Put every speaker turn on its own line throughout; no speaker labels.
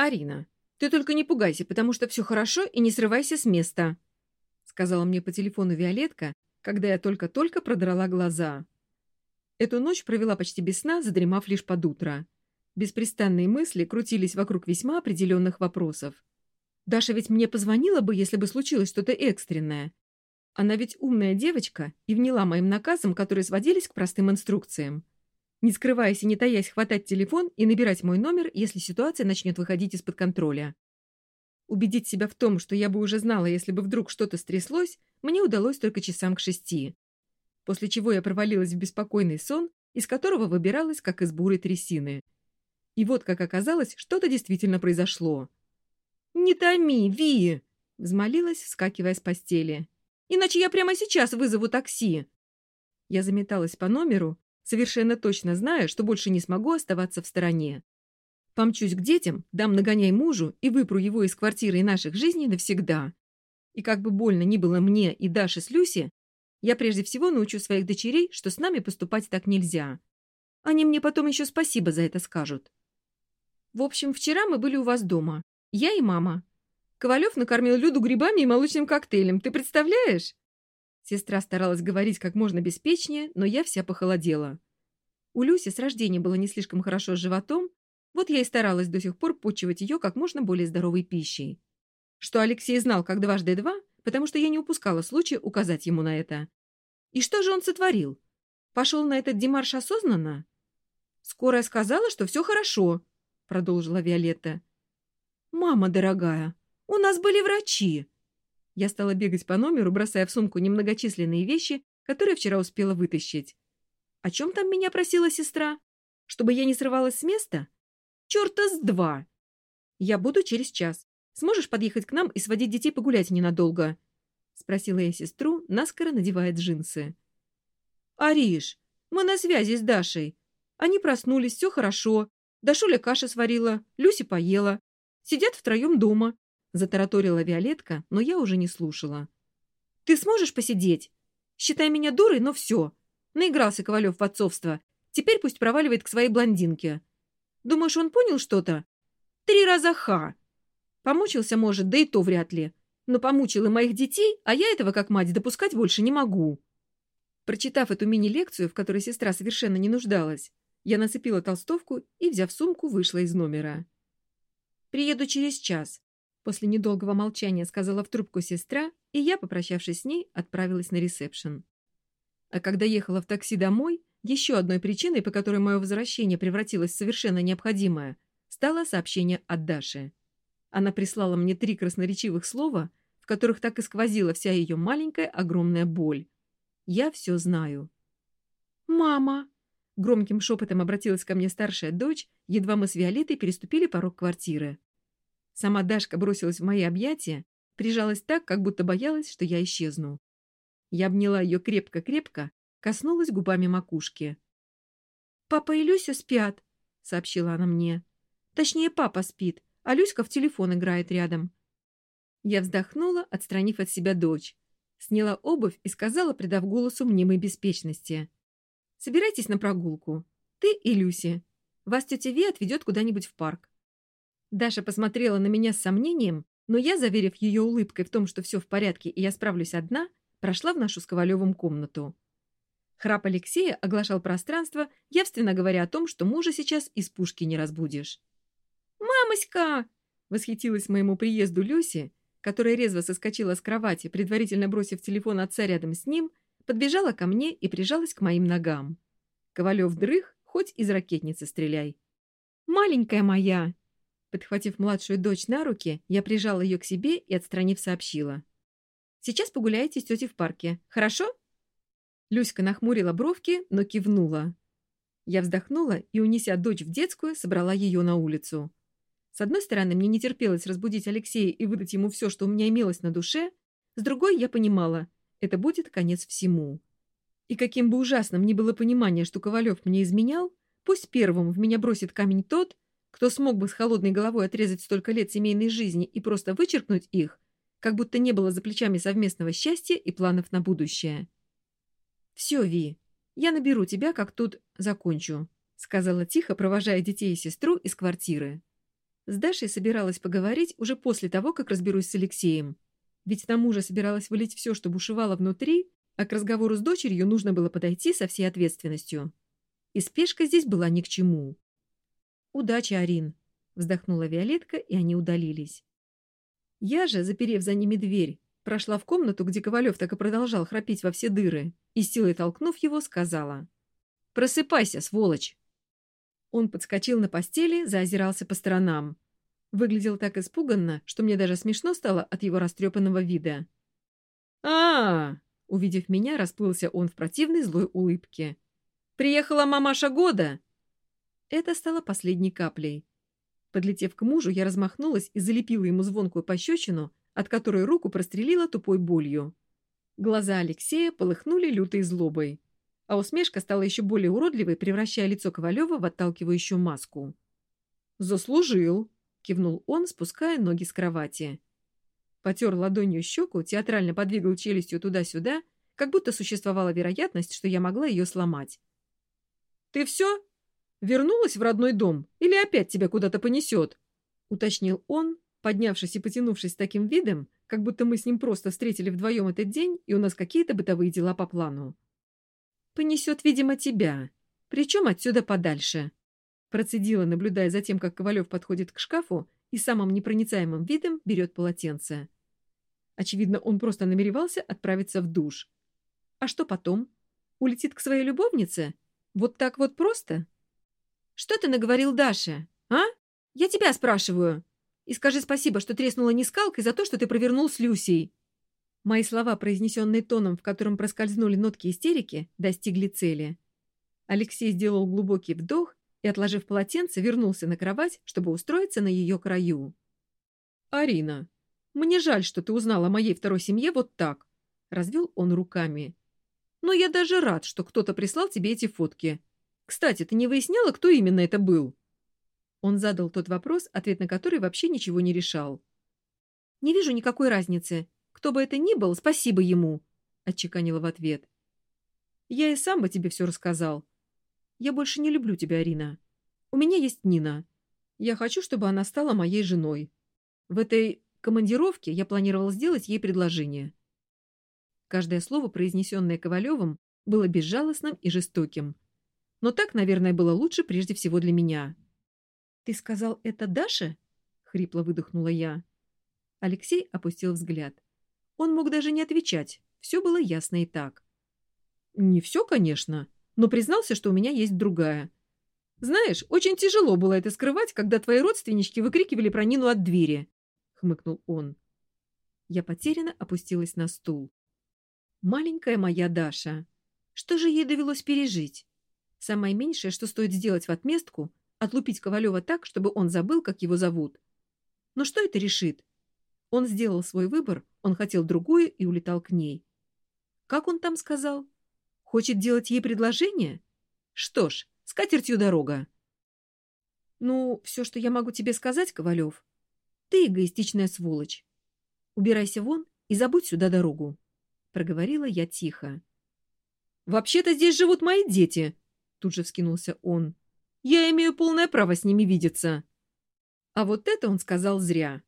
«Арина, ты только не пугайся, потому что все хорошо и не срывайся с места», сказала мне по телефону Виолетка, когда я только-только продрала глаза. Эту ночь провела почти без сна, задремав лишь под утро. Беспрестанные мысли крутились вокруг весьма определенных вопросов. Даша ведь мне позвонила бы, если бы случилось что-то экстренное. Она ведь умная девочка и вняла моим наказам, которые сводились к простым инструкциям не скрываясь и не таясь хватать телефон и набирать мой номер, если ситуация начнет выходить из-под контроля. Убедить себя в том, что я бы уже знала, если бы вдруг что-то стряслось, мне удалось только часам к шести. После чего я провалилась в беспокойный сон, из которого выбиралась, как из буры трясины. И вот, как оказалось, что-то действительно произошло. «Не томи, Ви!» — взмолилась, вскакивая с постели. «Иначе я прямо сейчас вызову такси!» Я заметалась по номеру, совершенно точно зная, что больше не смогу оставаться в стороне. Помчусь к детям, дам нагоняй мужу и выпру его из квартиры и наших жизней навсегда. И как бы больно ни было мне и Даше с Люси, я прежде всего научу своих дочерей, что с нами поступать так нельзя. Они мне потом еще спасибо за это скажут. В общем, вчера мы были у вас дома. Я и мама. Ковалев накормил Люду грибами и молочным коктейлем. Ты представляешь? Сестра старалась говорить как можно беспечнее, но я вся похолодела. У Люси с рождения было не слишком хорошо с животом, вот я и старалась до сих пор почивать ее как можно более здоровой пищей. Что Алексей знал как дважды два, потому что я не упускала случая указать ему на это. И что же он сотворил? Пошел на этот демарш осознанно? «Скорая сказала, что все хорошо», — продолжила Виолетта. «Мама дорогая, у нас были врачи», я стала бегать по номеру, бросая в сумку немногочисленные вещи, которые вчера успела вытащить. О чем там меня просила сестра? Чтобы я не срывалась с места? Черта с два! Я буду через час. Сможешь подъехать к нам и сводить детей погулять ненадолго? Спросила я сестру, наскоро надевая джинсы. Ариш, мы на связи с Дашей. Они проснулись, все хорошо. Дашуля каша сварила, Люси поела. Сидят втроем дома. Затараторила Виолетка, но я уже не слушала. «Ты сможешь посидеть? Считай меня дурой, но все. Наигрался Ковалев в отцовство. Теперь пусть проваливает к своей блондинке. Думаешь, он понял что-то? Три раза ха. Помучился, может, да и то вряд ли. Но помучил и моих детей, а я этого, как мать, допускать больше не могу». Прочитав эту мини-лекцию, в которой сестра совершенно не нуждалась, я нацепила толстовку и, взяв сумку, вышла из номера. «Приеду через час. После недолгого молчания сказала в трубку сестра, и я, попрощавшись с ней, отправилась на ресепшн. А когда ехала в такси домой, еще одной причиной, по которой мое возвращение превратилось в совершенно необходимое, стало сообщение от Даши. Она прислала мне три красноречивых слова, в которых так и сквозила вся ее маленькая огромная боль. «Я все знаю». «Мама!» Громким шепотом обратилась ко мне старшая дочь, едва мы с Виолеттой переступили порог квартиры. Сама Дашка бросилась в мои объятия, прижалась так, как будто боялась, что я исчезну. Я обняла ее крепко-крепко, коснулась губами макушки. «Папа и Люся спят», — сообщила она мне. «Точнее, папа спит, а Люська в телефон играет рядом». Я вздохнула, отстранив от себя дочь. Сняла обувь и сказала, придав голосу мнимой беспечности. «Собирайтесь на прогулку. Ты и Люси. Вас тетя Ви отведет куда-нибудь в парк. Даша посмотрела на меня с сомнением, но я, заверив ее улыбкой в том, что все в порядке и я справлюсь одна, прошла в нашу с Ковалевым комнату. Храп Алексея оглашал пространство, явственно говоря о том, что мужа сейчас из пушки не разбудишь. «Мамоська!» — восхитилась моему приезду Люси, которая резво соскочила с кровати, предварительно бросив телефон отца рядом с ним, подбежала ко мне и прижалась к моим ногам. Ковалев дрых, хоть из ракетницы стреляй. «Маленькая моя!» Подхватив младшую дочь на руки, я прижала ее к себе и, отстранив, сообщила. «Сейчас погуляете с тетей в парке, хорошо?» Люська нахмурила бровки, но кивнула. Я вздохнула и, унеся дочь в детскую, собрала ее на улицу. С одной стороны, мне не терпелось разбудить Алексея и выдать ему все, что у меня имелось на душе, с другой, я понимала, это будет конец всему. И каким бы ужасным ни было понимание, что Ковалев мне изменял, пусть первым в меня бросит камень тот, кто смог бы с холодной головой отрезать столько лет семейной жизни и просто вычеркнуть их, как будто не было за плечами совместного счастья и планов на будущее. «Все, Ви, я наберу тебя, как тут закончу», — сказала тихо, провожая детей и сестру из квартиры. С Дашей собиралась поговорить уже после того, как разберусь с Алексеем. Ведь тому же собиралась вылить все, что бушевало внутри, а к разговору с дочерью нужно было подойти со всей ответственностью. И спешка здесь была ни к чему. «Удачи, Арин!» — вздохнула Виолетка, и они удалились. Я же, заперев за ними дверь, прошла в комнату, где Ковалев так и продолжал храпеть во все дыры, и силой толкнув его, сказала. «Просыпайся, сволочь!» Он подскочил на постели, заозирался по сторонам. Выглядел так испуганно, что мне даже смешно стало от его растрепанного вида. а, -а, -а Увидев меня, расплылся он в противной злой улыбке. «Приехала мамаша года!» Это стало последней каплей. Подлетев к мужу, я размахнулась и залепила ему звонкую пощечину, от которой руку прострелила тупой болью. Глаза Алексея полыхнули лютой злобой а усмешка стала еще более уродливой, превращая лицо Ковалева в отталкивающую маску. «Заслужил!» — кивнул он, спуская ноги с кровати. Потер ладонью щеку, театрально подвигал челюстью туда-сюда, как будто существовала вероятность, что я могла ее сломать. «Ты все? Вернулась в родной дом? Или опять тебя куда-то понесет?» — уточнил он, поднявшись и потянувшись таким видом, как будто мы с ним просто встретили вдвоем этот день, и у нас какие-то бытовые дела по плану. Понесет, видимо, тебя. Причем отсюда подальше. Процедила, наблюдая за тем, как Ковалев подходит к шкафу и самым непроницаемым видом берет полотенце. Очевидно, он просто намеревался отправиться в душ. А что потом? Улетит к своей любовнице? Вот так вот просто? Что ты наговорил Даше? А? Я тебя спрашиваю. И скажи спасибо, что треснула не скалкой за то, что ты провернул с Люсей. Мои слова, произнесенные тоном, в котором проскользнули нотки истерики, достигли цели. Алексей сделал глубокий вдох и, отложив полотенце, вернулся на кровать, чтобы устроиться на ее краю. «Арина, мне жаль, что ты узнала о моей второй семье вот так», — развел он руками. «Но я даже рад, что кто-то прислал тебе эти фотки. Кстати, ты не выясняла, кто именно это был?» Он задал тот вопрос, ответ на который вообще ничего не решал. «Не вижу никакой разницы. Кто бы это ни был, спасибо ему, — отчеканила в ответ. Я и сам бы тебе все рассказал. Я больше не люблю тебя, Арина. У меня есть Нина. Я хочу, чтобы она стала моей женой. В этой командировке я планировал сделать ей предложение. Каждое слово, произнесенное Ковалевым, было безжалостным и жестоким. Но так, наверное, было лучше прежде всего для меня. «Ты сказал это Даше?» — хрипло выдохнула я. Алексей опустил взгляд. Он мог даже не отвечать. Все было ясно и так. Не все, конечно, но признался, что у меня есть другая. Знаешь, очень тяжело было это скрывать, когда твои родственнички выкрикивали про Нину от двери, — хмыкнул он. Я потерянно опустилась на стул. Маленькая моя Даша. Что же ей довелось пережить? Самое меньшее, что стоит сделать в отместку, отлупить Ковалева так, чтобы он забыл, как его зовут. Но что это решит? Он сделал свой выбор, он хотел другую и улетал к ней. Как он там сказал? Хочет делать ей предложение? Что ж, с катертью дорога. Ну, все, что я могу тебе сказать, Ковалев, ты эгоистичная сволочь. Убирайся вон и забудь сюда дорогу, — проговорила я тихо. «Вообще-то здесь живут мои дети», — тут же вскинулся он. «Я имею полное право с ними видеться». А вот это он сказал зря.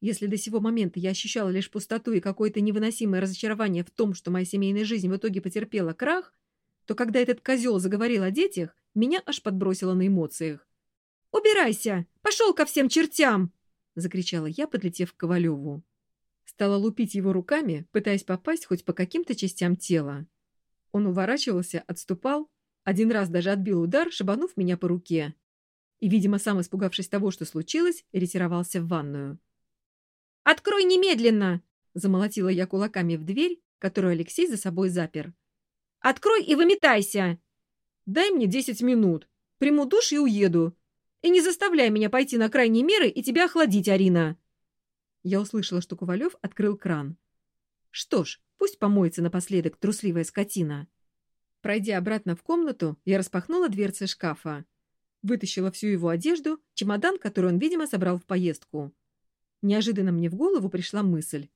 Если до сего момента я ощущала лишь пустоту и какое-то невыносимое разочарование в том, что моя семейная жизнь в итоге потерпела крах, то когда этот козел заговорил о детях, меня аж подбросило на эмоциях. «Убирайся! Пошел ко всем чертям!» — закричала я, подлетев к Ковалеву. Стала лупить его руками, пытаясь попасть хоть по каким-то частям тела. Он уворачивался, отступал, один раз даже отбил удар, шибанув меня по руке. И, видимо, сам испугавшись того, что случилось, ретировался в ванную. «Открой немедленно!» — замолотила я кулаками в дверь, которую Алексей за собой запер. «Открой и выметайся!» «Дай мне десять минут. Приму душ и уеду. И не заставляй меня пойти на крайние меры и тебя охладить, Арина!» Я услышала, что Ковалев открыл кран. Что ж, пусть помоется напоследок трусливая скотина. Пройдя обратно в комнату, я распахнула дверцы шкафа. Вытащила всю его одежду, чемодан, который он, видимо, собрал в поездку. Неожиданно мне в голову пришла мысль.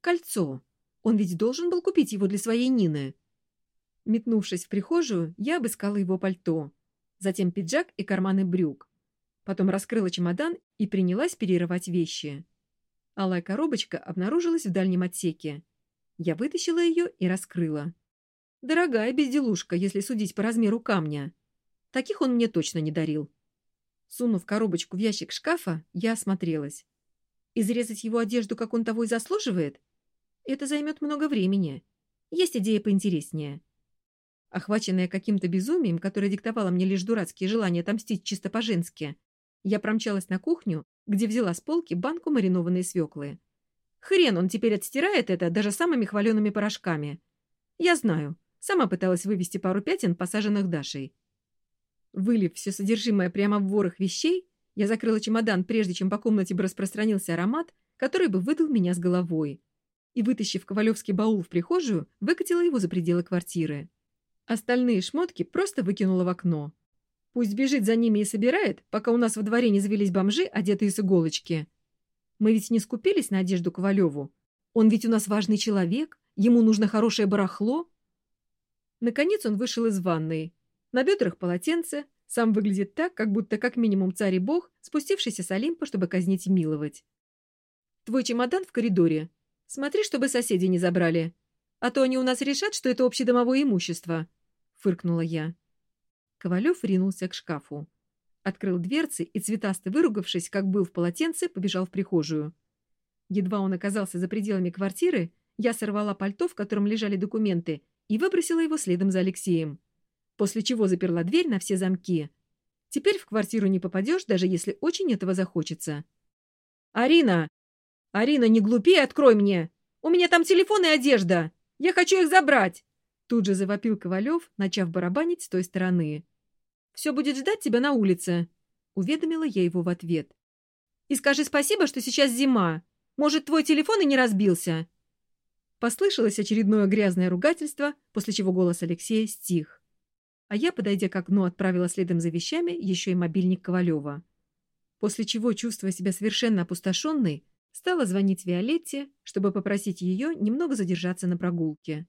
Кольцо. Он ведь должен был купить его для своей Нины. Метнувшись в прихожую, я обыскала его пальто. Затем пиджак и карманы брюк. Потом раскрыла чемодан и принялась перерывать вещи. Алая коробочка обнаружилась в дальнем отсеке. Я вытащила ее и раскрыла. Дорогая безделушка, если судить по размеру камня. Таких он мне точно не дарил. Сунув коробочку в ящик шкафа, я осмотрелась. Изрезать его одежду, как он того и заслуживает? Это займет много времени. Есть идея поинтереснее. Охваченная каким-то безумием, которое диктовало мне лишь дурацкие желания отомстить чисто по-женски, я промчалась на кухню, где взяла с полки банку маринованной свеклы. Хрен он теперь отстирает это даже самыми хваленными порошками. Я знаю. Сама пыталась вывести пару пятен, посаженных Дашей. Вылив все содержимое прямо в ворох вещей, я закрыла чемодан, прежде чем по комнате бы распространился аромат, который бы выдал меня с головой. И, вытащив ковалевский баул в прихожую, выкатила его за пределы квартиры. Остальные шмотки просто выкинула в окно. Пусть бежит за ними и собирает, пока у нас во дворе не завелись бомжи, одетые с иголочки. Мы ведь не скупились на одежду Ковалеву. Он ведь у нас важный человек, ему нужно хорошее барахло. Наконец он вышел из ванной. На бедрах полотенце, сам выглядит так, как будто как минимум царь и бог, спустившийся с Олимпа, чтобы казнить и миловать. Твой чемодан в коридоре. Смотри, чтобы соседи не забрали. А то они у нас решат, что это общедомовое имущество. Фыркнула я. Ковалев ринулся к шкафу. Открыл дверцы и, цветасто выругавшись, как был в полотенце, побежал в прихожую. Едва он оказался за пределами квартиры, я сорвала пальто, в котором лежали документы, и выбросила его следом за Алексеем. После чего заперла дверь на все замки. Теперь в квартиру не попадешь, даже если очень этого захочется. «Арина! Арина, не глупи, открой мне! У меня там телефон и одежда! Я хочу их забрать!» Тут же завопил Ковалев, начав барабанить с той стороны. Все будет ждать тебя на улице», — уведомила я его в ответ. «И скажи спасибо, что сейчас зима. Может, твой телефон и не разбился?» Послышалось очередное грязное ругательство, после чего голос Алексея стих. А я, подойдя к окну, отправила следом за вещами еще и мобильник Ковалева. После чего, чувствуя себя совершенно опустошенной, стала звонить Виолетте, чтобы попросить ее немного задержаться на прогулке.